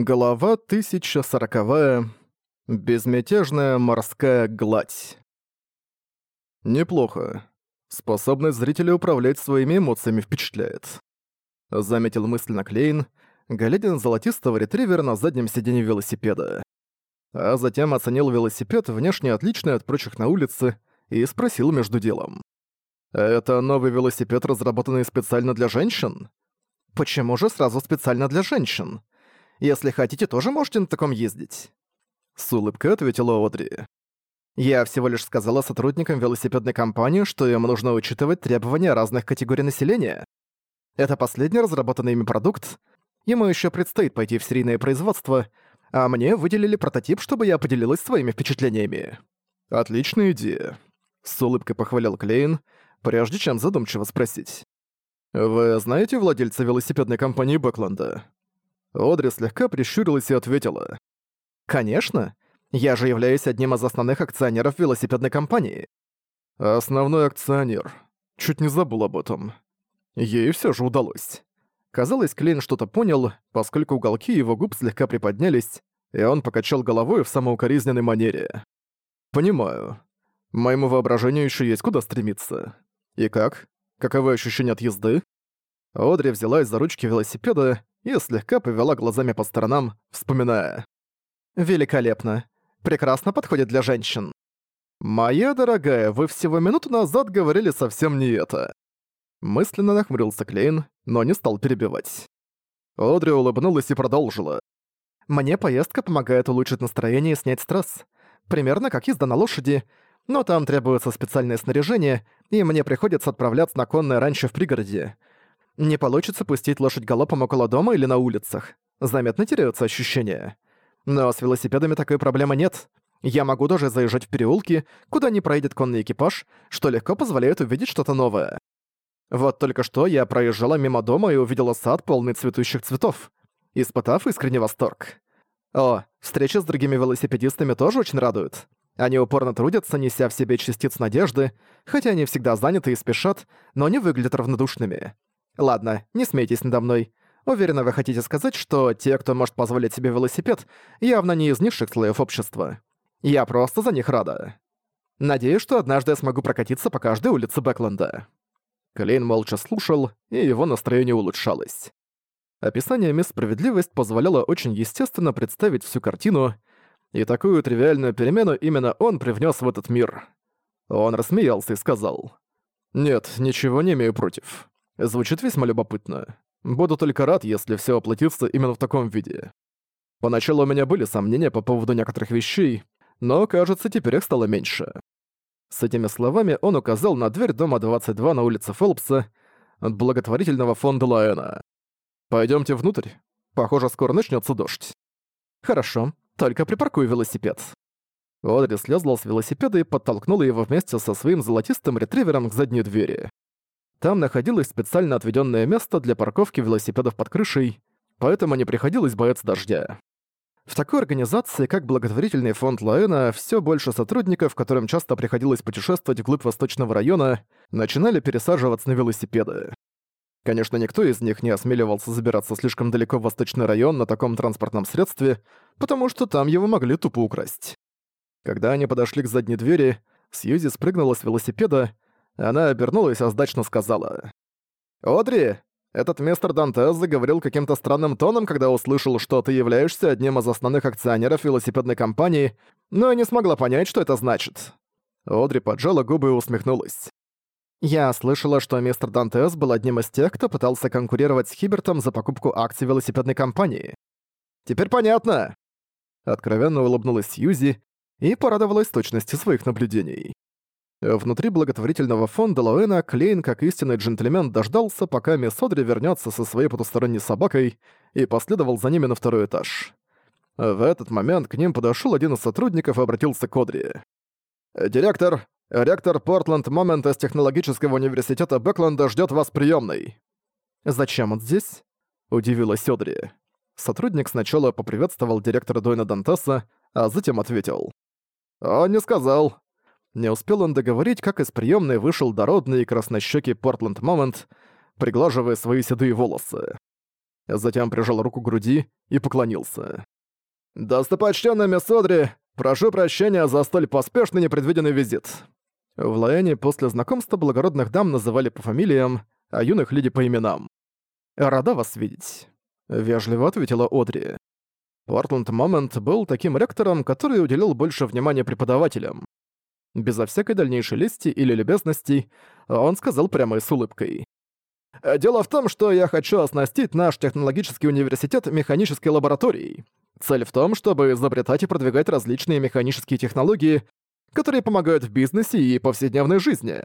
Глава 1040. Безмятежная морская гладь. Неплохо. Способность зрителя управлять своими эмоциями впечатляет. Заметил мысленно Клейн, глядя на золотистого ретривера на заднем сиденье велосипеда. А затем оценил велосипед, внешне отличный от прочих на улице, и спросил между делом. «Это новый велосипед, разработанный специально для женщин?» «Почему же сразу специально для женщин?» Если хотите, тоже можете на таком ездить». С улыбкой ответила Одри. «Я всего лишь сказала сотрудникам велосипедной компании, что им нужно учитывать требования разных категорий населения. Это последний разработанный ими продукт. Ему еще предстоит пойти в серийное производство, а мне выделили прототип, чтобы я поделилась своими впечатлениями». «Отличная идея», — с улыбкой похвалил Клейн, прежде чем задумчиво спросить. «Вы знаете владельца велосипедной компании Бэкленда?» Одри слегка прищурилась и ответила. «Конечно. Я же являюсь одним из основных акционеров велосипедной компании». «Основной акционер. Чуть не забыл об этом. Ей все же удалось». Казалось, Клейн что-то понял, поскольку уголки его губ слегка приподнялись, и он покачал головой в самоукоризненной манере. «Понимаю. Моему воображению еще есть куда стремиться. И как? Каковы ощущения от езды?» Одри взялась за ручки велосипеда и слегка повела глазами по сторонам, вспоминая. «Великолепно. Прекрасно подходит для женщин». «Моя дорогая, вы всего минуту назад говорили совсем не это». Мысленно нахмурился Клейн, но не стал перебивать. Одри улыбнулась и продолжила. «Мне поездка помогает улучшить настроение и снять стресс. Примерно как езда на лошади, но там требуется специальное снаряжение, и мне приходится отправляться на конное раньше в пригороде. Не получится пустить лошадь галопом около дома или на улицах. Заметно теряются ощущения. Но с велосипедами такой проблемы нет. Я могу даже заезжать в переулки, куда не проедет конный экипаж, что легко позволяет увидеть что-то новое. Вот только что я проезжала мимо дома и увидела сад, полный цветущих цветов, испытав искренний восторг. О, встречи с другими велосипедистами тоже очень радуют. Они упорно трудятся, неся в себе частиц надежды, хотя они всегда заняты и спешат, но они выглядят равнодушными. Ладно, не смейтесь надо мной. Уверена, вы хотите сказать, что те, кто может позволить себе велосипед, явно не из низших слоев общества. Я просто за них рада. Надеюсь, что однажды я смогу прокатиться по каждой улице Бэкленда». Клейн молча слушал, и его настроение улучшалось. Описание «Мисс Справедливость» позволяло очень естественно представить всю картину, и такую тривиальную перемену именно он привнес в этот мир. Он рассмеялся и сказал, «Нет, ничего не имею против. Звучит весьма любопытно. Буду только рад, если все оплатится именно в таком виде. Поначалу у меня были сомнения по поводу некоторых вещей, но, кажется, теперь их стало меньше. С этими словами он указал на дверь дома 22 на улице Фелпса от благотворительного фонда Лаэна. Пойдемте внутрь. Похоже, скоро начнется дождь. Хорошо, только припаркуй велосипед. Одри слезла с велосипеда и подтолкнула его вместе со своим золотистым ретривером к задней двери. Там находилось специально отведенное место для парковки велосипедов под крышей, поэтому не приходилось бояться дождя. В такой организации, как благотворительный фонд Лаэна, все больше сотрудников, которым часто приходилось путешествовать вглубь Восточного района, начинали пересаживаться на велосипеды. Конечно, никто из них не осмеливался забираться слишком далеко в Восточный район на таком транспортном средстве, потому что там его могли тупо украсть. Когда они подошли к задней двери, Сьюзи спрыгнула с велосипеда она обернулась, и сдачно сказала. «Одри, этот мистер Дантес заговорил каким-то странным тоном, когда услышал, что ты являешься одним из основных акционеров велосипедной компании, но я не смогла понять, что это значит». Одри поджала губы и усмехнулась. «Я слышала, что мистер Дантес был одним из тех, кто пытался конкурировать с Хибертом за покупку акций велосипедной компании. Теперь понятно!» Откровенно улыбнулась Юзи и порадовалась точности своих наблюдений. Э, внутри благотворительного фонда Лоэна Клейн, как истинный джентльмен, дождался, пока мисс Одри вернётся со своей потусторонней собакой и последовал за ними на второй этаж. В этот момент к ним подошёл один из сотрудников и обратился к Одри. «Директор, ректор Портленд Момент из Технологического университета Бэкленда ждёт вас приёмной». «Зачем он здесь?» – удивилась Одри. Сотрудник сначала поприветствовал директора Дойна Дантеса, а затем ответил. «Он не сказал. Не успел он договорить, как из приемной вышел дородный и краснощёкий Портланд Момент, приглаживая свои седые волосы. Затем прижал руку к груди и поклонился. «Достопочтённый мисс Одри, прошу прощения за столь поспешный непредвиденный визит». В Лаэне после знакомства благородных дам называли по фамилиям, а юных леди по именам. «Рада вас видеть», — вежливо ответила Одри. Портланд Момент был таким ректором, который уделил больше внимания преподавателям безо всякой дальнейшей лести или любезностей, он сказал прямо и с улыбкой. «Дело в том, что я хочу оснастить наш технологический университет механической лабораторией. Цель в том, чтобы изобретать и продвигать различные механические технологии, которые помогают в бизнесе и повседневной жизни.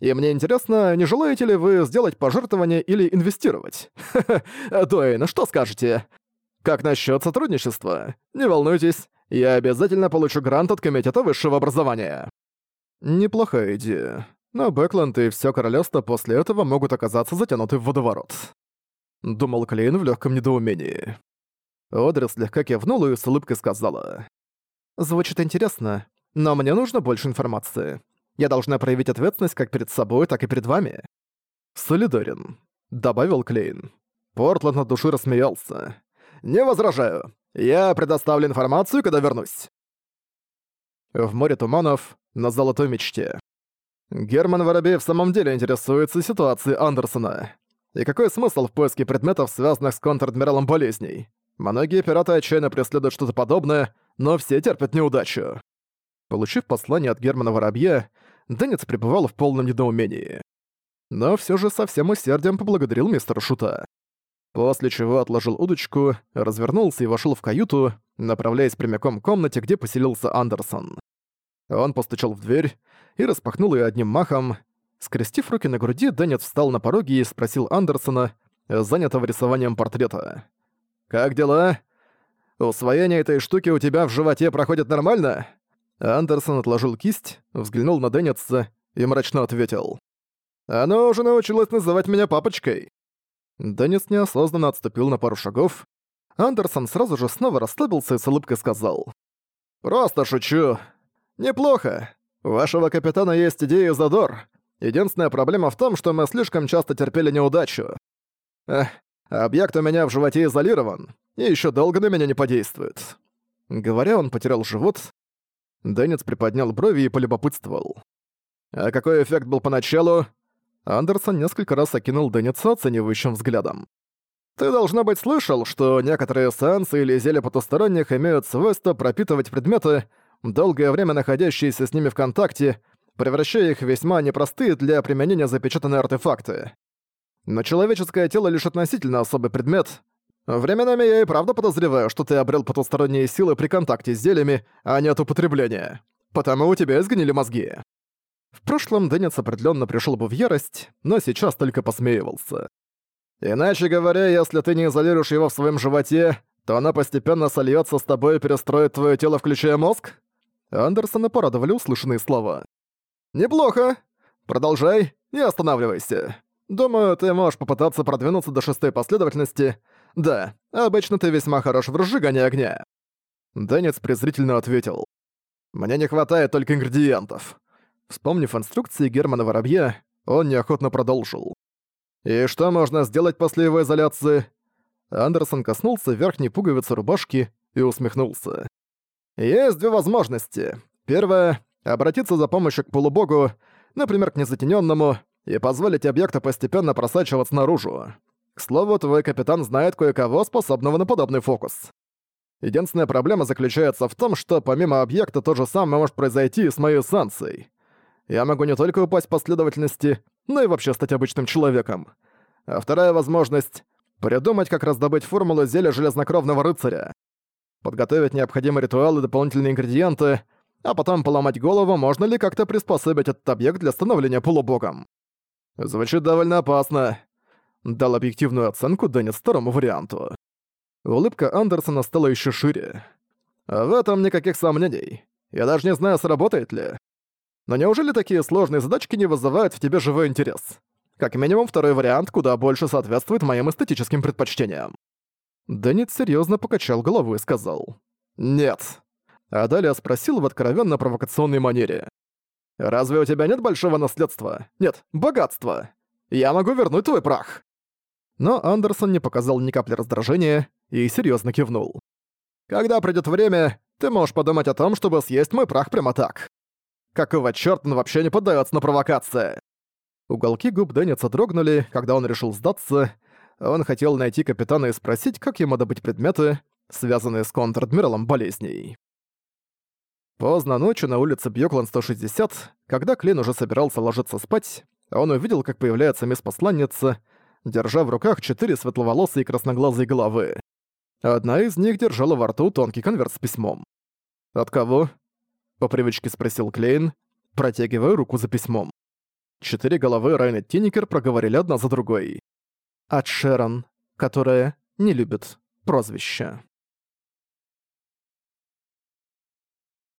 И мне интересно, не желаете ли вы сделать пожертвование или инвестировать? Дуэйн, что скажете? Как насчет сотрудничества? Не волнуйтесь, я обязательно получу грант от Комитета высшего образования. Неплохая идея. Но Бэкленд и все королевство после этого могут оказаться затянуты в водоворот. Думал Клейн в легком недоумении. Одри слегка кивнула и с улыбкой сказала. «Звучит интересно, но мне нужно больше информации. Я должна проявить ответственность как перед собой, так и перед вами». «Солидарен», — добавил Клейн. Портланд на души рассмеялся. «Не возражаю. Я предоставлю информацию, когда вернусь. В море туманов, на золотой мечте. Герман Воробей в самом деле интересуется ситуацией Андерсона. И какой смысл в поиске предметов, связанных с контр-адмиралом болезней? Многие пираты отчаянно преследуют что-то подобное, но все терпят неудачу. Получив послание от Германа Воробья, Денец пребывал в полном недоумении. Но все же со всем усердием поблагодарил мистера Шута. После чего отложил удочку, развернулся и вошел в каюту, направляясь прямиком к комнате, где поселился Андерсон. Он постучал в дверь и распахнул ее одним махом. Скрестив руки на груди, Дэннет встал на пороге и спросил Андерсона, занятого рисованием портрета. «Как дела? Усвоение этой штуки у тебя в животе проходит нормально?» Андерсон отложил кисть, взглянул на Деннетса и мрачно ответил. «Оно уже научилось называть меня папочкой». Деннис неосознанно отступил на пару шагов. Андерсон сразу же снова расслабился и с улыбкой сказал. «Просто шучу. Неплохо. У вашего капитана есть идея задор. Единственная проблема в том, что мы слишком часто терпели неудачу. Эх, объект у меня в животе изолирован, и еще долго на меня не подействует». Говоря, он потерял живот. Деннис приподнял брови и полюбопытствовал. «А какой эффект был поначалу? Андерсон несколько раз окинул Денниса оценивающим взглядом. «Ты, должно быть, слышал, что некоторые сеансы или зелья потусторонних имеют свойство пропитывать предметы, долгое время находящиеся с ними в контакте, превращая их в весьма непростые для применения запечатанные артефакты. Но человеческое тело лишь относительно особый предмет. Временами я и правда подозреваю, что ты обрел потусторонние силы при контакте с зельями, а не от употребления. Потому у тебя изгнили мозги. В прошлом Дэнец определенно пришел бы в ярость, но сейчас только посмеивался. «Иначе говоря, если ты не изолируешь его в своем животе, то она постепенно сольется с тобой и перестроит твое тело, включая мозг?» Андерсона порадовали услышанные слова. «Неплохо. Продолжай, не останавливайся. Думаю, ты можешь попытаться продвинуться до шестой последовательности. Да, обычно ты весьма хорош в разжигании огня». Дэнец презрительно ответил. «Мне не хватает только ингредиентов. Вспомнив инструкции Германа Воробья, он неохотно продолжил. «И что можно сделать после его изоляции?» Андерсон коснулся верхней пуговицы рубашки и усмехнулся. «Есть две возможности. Первая — обратиться за помощью к полубогу, например, к незатенённому, и позволить объекту постепенно просачиваться наружу. К слову, твой капитан знает кое-кого, способного на подобный фокус. Единственная проблема заключается в том, что помимо объекта то же самое может произойти и с моей санкцией я могу не только упасть в последовательности, но и вообще стать обычным человеком. А вторая возможность — придумать, как раздобыть формулу зелья железнокровного рыцаря. Подготовить необходимые ритуалы и дополнительные ингредиенты, а потом поломать голову, можно ли как-то приспособить этот объект для становления полубогом. Звучит довольно опасно. Дал объективную оценку Деннис второму варианту. Улыбка Андерсона стала еще шире. В этом никаких сомнений. Я даже не знаю, сработает ли. Но неужели такие сложные задачки не вызывают в тебе живой интерес? Как минимум, второй вариант куда больше соответствует моим эстетическим предпочтениям. Дэнит серьезно покачал голову и сказал. «Нет». А далее спросил в откровенно провокационной манере. «Разве у тебя нет большого наследства? Нет, богатства. Я могу вернуть твой прах». Но Андерсон не показал ни капли раздражения и серьезно кивнул. «Когда придет время, ты можешь подумать о том, чтобы съесть мой прах прямо так. Какого чёрта он вообще не поддаётся на провокации? Уголки губ Дэнница дрогнули, когда он решил сдаться. Он хотел найти капитана и спросить, как ему добыть предметы, связанные с контр-адмиралом болезней. Поздно ночью на улице Бьёклан-160, когда Клин уже собирался ложиться спать, он увидел, как появляется мисс-посланница, держа в руках четыре светловолосые и красноглазые головы. Одна из них держала во рту тонкий конверт с письмом. От кого? По привычке спросил Клейн, протягивая руку за письмом. Четыре головы Райна и Тинникер проговорили одна за другой. От Шерон, которая не любит прозвища.